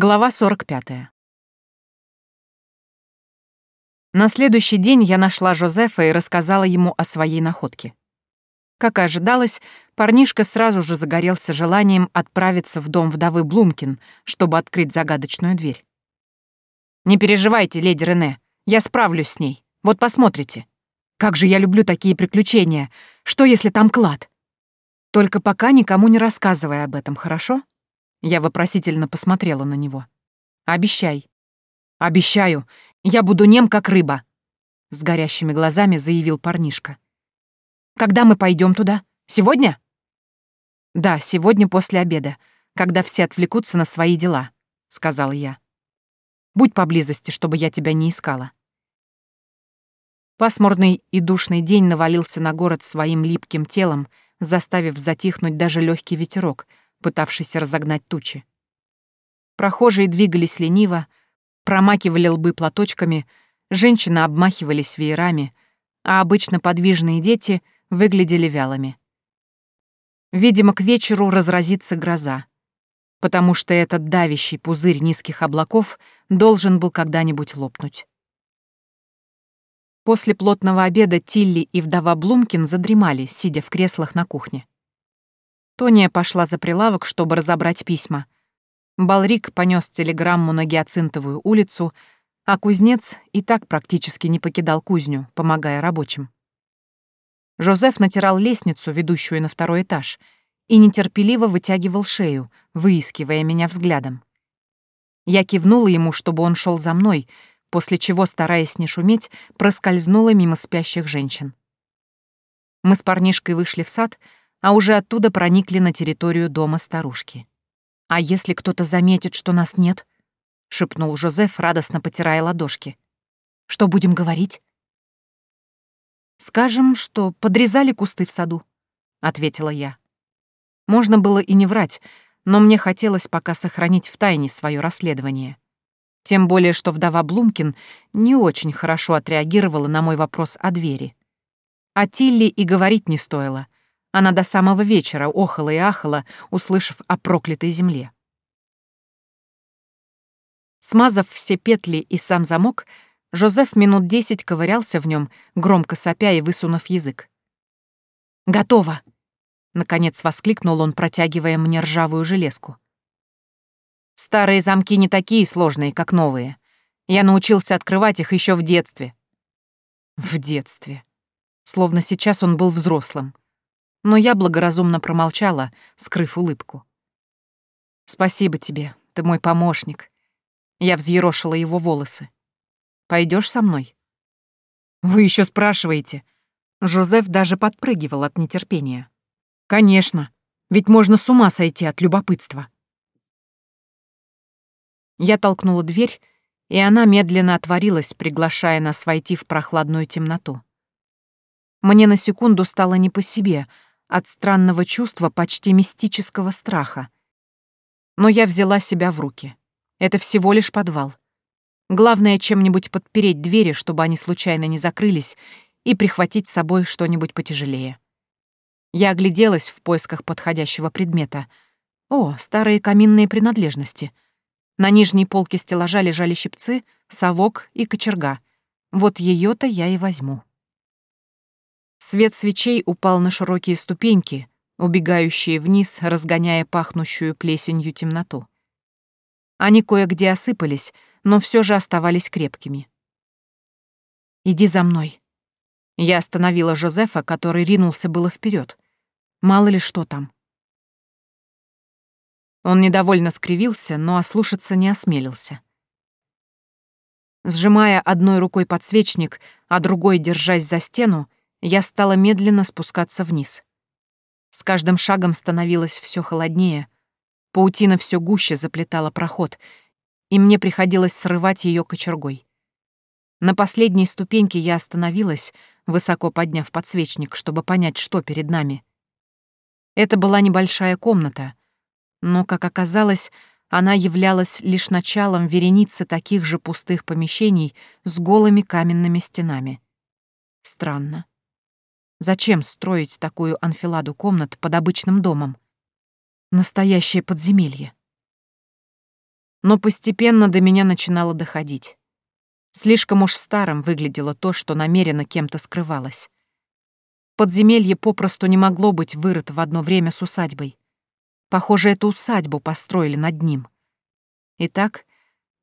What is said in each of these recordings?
Глава 45. На следующий день я нашла Жозефа и рассказала ему о своей находке. Как и ожидалось, парнишка сразу же загорелся желанием отправиться в дом вдовы Блумкин, чтобы открыть загадочную дверь. «Не переживайте, леди Рене, я справлюсь с ней. Вот посмотрите. Как же я люблю такие приключения. Что, если там клад? Только пока никому не рассказывай об этом, хорошо?» Я вопросительно посмотрела на него. «Обещай». «Обещаю. Я буду нем, как рыба», — с горящими глазами заявил парнишка. «Когда мы пойдем туда? Сегодня?» «Да, сегодня после обеда, когда все отвлекутся на свои дела», — сказала я. «Будь поблизости, чтобы я тебя не искала». Пасмурный и душный день навалился на город своим липким телом, заставив затихнуть даже легкий ветерок — пытавшийся разогнать тучи. Прохожие двигались лениво, промакивали лбы платочками, женщины обмахивались веерами, а обычно подвижные дети выглядели вялыми. Видимо, к вечеру разразится гроза, потому что этот давящий пузырь низких облаков должен был когда-нибудь лопнуть. После плотного обеда Тилли и вдова Блумкин задремали, сидя в креслах на кухне. Тония пошла за прилавок, чтобы разобрать письма. Балрик понес телеграмму на Гиацинтовую улицу, а кузнец и так практически не покидал кузню, помогая рабочим. Жозеф натирал лестницу, ведущую на второй этаж, и нетерпеливо вытягивал шею, выискивая меня взглядом. Я кивнула ему, чтобы он шел за мной, после чего, стараясь не шуметь, проскользнула мимо спящих женщин. Мы с парнишкой вышли в сад — а уже оттуда проникли на территорию дома старушки. «А если кто-то заметит, что нас нет?» — шепнул Жозеф, радостно потирая ладошки. «Что будем говорить?» «Скажем, что подрезали кусты в саду», — ответила я. Можно было и не врать, но мне хотелось пока сохранить в тайне свое расследование. Тем более, что вдова Блумкин не очень хорошо отреагировала на мой вопрос о двери. О Тилли и говорить не стоило — она до самого вечера охала и ахала, услышав о проклятой земле. Смазав все петли и сам замок, Жозеф минут десять ковырялся в нем, громко сопя и высунув язык. «Готово!» — наконец воскликнул он, протягивая мне ржавую железку. «Старые замки не такие сложные, как новые. Я научился открывать их еще в детстве». В детстве. Словно сейчас он был взрослым но я благоразумно промолчала, скрыв улыбку. «Спасибо тебе, ты мой помощник». Я взъерошила его волосы. Пойдешь со мной?» «Вы еще спрашиваете?» Жозеф даже подпрыгивал от нетерпения. «Конечно, ведь можно с ума сойти от любопытства». Я толкнула дверь, и она медленно отворилась, приглашая нас войти в прохладную темноту. Мне на секунду стало не по себе — от странного чувства почти мистического страха. Но я взяла себя в руки. Это всего лишь подвал. Главное, чем-нибудь подпереть двери, чтобы они случайно не закрылись, и прихватить с собой что-нибудь потяжелее. Я огляделась в поисках подходящего предмета. О, старые каминные принадлежности. На нижней полке стеллажа лежали щипцы, совок и кочерга. Вот ее то я и возьму. Свет свечей упал на широкие ступеньки, убегающие вниз, разгоняя пахнущую плесенью темноту. Они кое-где осыпались, но все же оставались крепкими. «Иди за мной». Я остановила Жозефа, который ринулся было вперед. Мало ли что там. Он недовольно скривился, но ослушаться не осмелился. Сжимая одной рукой подсвечник, а другой, держась за стену, я стала медленно спускаться вниз. С каждым шагом становилось все холоднее, паутина все гуще заплетала проход, и мне приходилось срывать ее кочергой. На последней ступеньке я остановилась, высоко подняв подсвечник, чтобы понять, что перед нами. Это была небольшая комната, но, как оказалось, она являлась лишь началом вереницы таких же пустых помещений с голыми каменными стенами. Странно. Зачем строить такую анфиладу комнат под обычным домом? Настоящее подземелье. Но постепенно до меня начинало доходить. Слишком уж старым выглядело то, что намеренно кем-то скрывалось. Подземелье попросту не могло быть вырыто в одно время с усадьбой. Похоже, эту усадьбу построили над ним. Итак,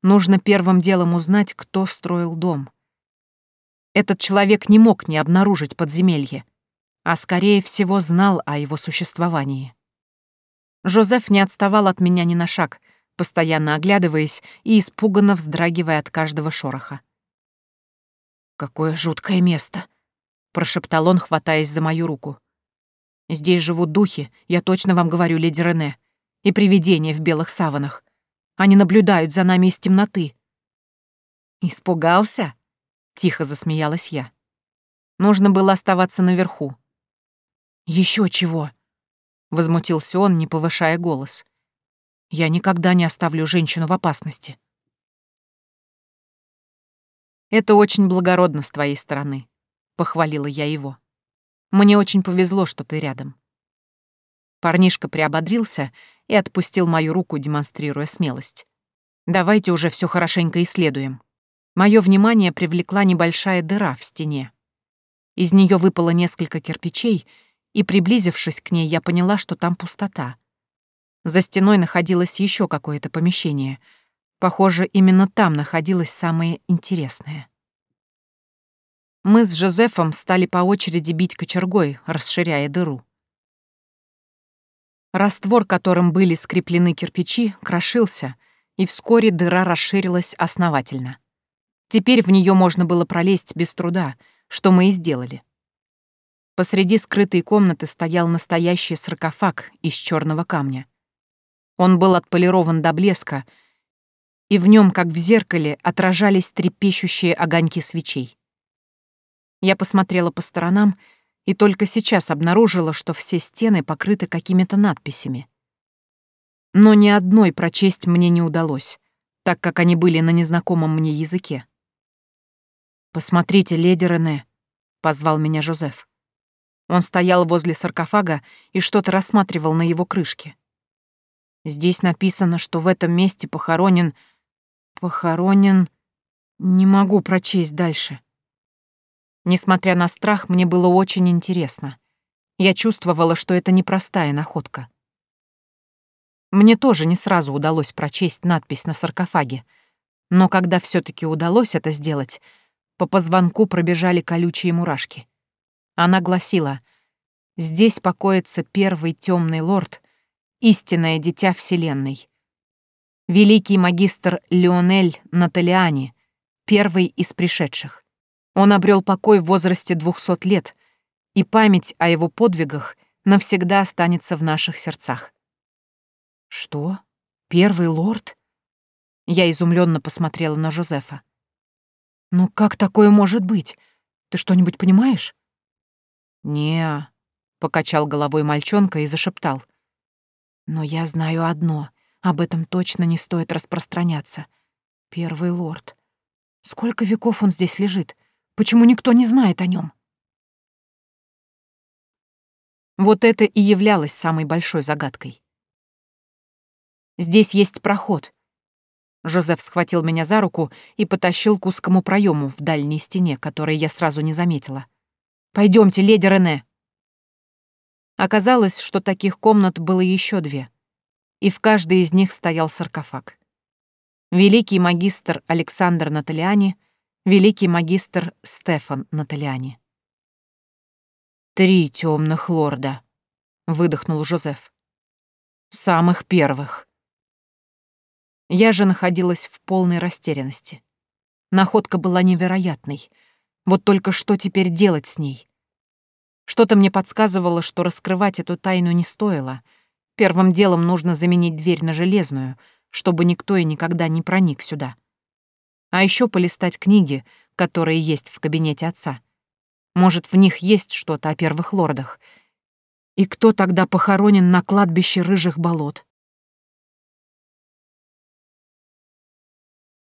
нужно первым делом узнать, кто строил дом. Этот человек не мог не обнаружить подземелье, а, скорее всего, знал о его существовании. Жозеф не отставал от меня ни на шаг, постоянно оглядываясь и испуганно вздрагивая от каждого шороха. «Какое жуткое место!» — прошептал он, хватаясь за мою руку. Здесь живут духи, я точно вам говорю, леди Рене, и привидения в белых саванах. Они наблюдают за нами из темноты». «Испугался?» — тихо засмеялась я. Нужно было оставаться наверху. Еще чего?» — возмутился он, не повышая голос. «Я никогда не оставлю женщину в опасности». «Это очень благородно с твоей стороны», — похвалила я его. Мне очень повезло, что ты рядом». Парнишка приободрился и отпустил мою руку, демонстрируя смелость. «Давайте уже все хорошенько исследуем». Мое внимание привлекла небольшая дыра в стене. Из нее выпало несколько кирпичей, и, приблизившись к ней, я поняла, что там пустота. За стеной находилось еще какое-то помещение. Похоже, именно там находилось самое интересное. Мы с Жозефом стали по очереди бить кочергой, расширяя дыру. Раствор, которым были скреплены кирпичи, крошился, и вскоре дыра расширилась основательно. Теперь в нее можно было пролезть без труда, что мы и сделали. Посреди скрытой комнаты стоял настоящий саркофаг из черного камня. Он был отполирован до блеска, и в нем, как в зеркале, отражались трепещущие огоньки свечей. Я посмотрела по сторонам и только сейчас обнаружила, что все стены покрыты какими-то надписями. Но ни одной прочесть мне не удалось, так как они были на незнакомом мне языке. «Посмотрите, леди Рене», — позвал меня Жозеф. Он стоял возле саркофага и что-то рассматривал на его крышке. Здесь написано, что в этом месте похоронен... Похоронен... Не могу прочесть дальше. Несмотря на страх, мне было очень интересно. Я чувствовала, что это непростая находка. Мне тоже не сразу удалось прочесть надпись на саркофаге, но когда все таки удалось это сделать, по позвонку пробежали колючие мурашки. Она гласила «Здесь покоится первый темный лорд, истинное дитя Вселенной. Великий магистр Леонель Наталиани, первый из пришедших. Он обрел покой в возрасте двухсот лет, и память о его подвигах навсегда останется в наших сердцах. Что? Первый лорд? Я изумленно посмотрела на Жозефа. Но как такое может быть? Ты что-нибудь понимаешь? Не, покачал головой мальчонка и зашептал. Но я знаю одно, об этом точно не стоит распространяться. Первый лорд. Сколько веков он здесь лежит? Почему никто не знает о нем? Вот это и являлось самой большой загадкой. «Здесь есть проход». Жозеф схватил меня за руку и потащил к узкому проему в дальней стене, который я сразу не заметила. Пойдемте, леди Рене». Оказалось, что таких комнат было еще две, и в каждой из них стоял саркофаг. Великий магистр Александр Наталиани великий магистр Стефан Натальяни. «Три темных лорда», — выдохнул Жозеф. «Самых первых». Я же находилась в полной растерянности. Находка была невероятной. Вот только что теперь делать с ней? Что-то мне подсказывало, что раскрывать эту тайну не стоило. Первым делом нужно заменить дверь на железную, чтобы никто и никогда не проник сюда а еще полистать книги, которые есть в кабинете отца. Может, в них есть что-то о первых лордах. И кто тогда похоронен на кладбище рыжих болот?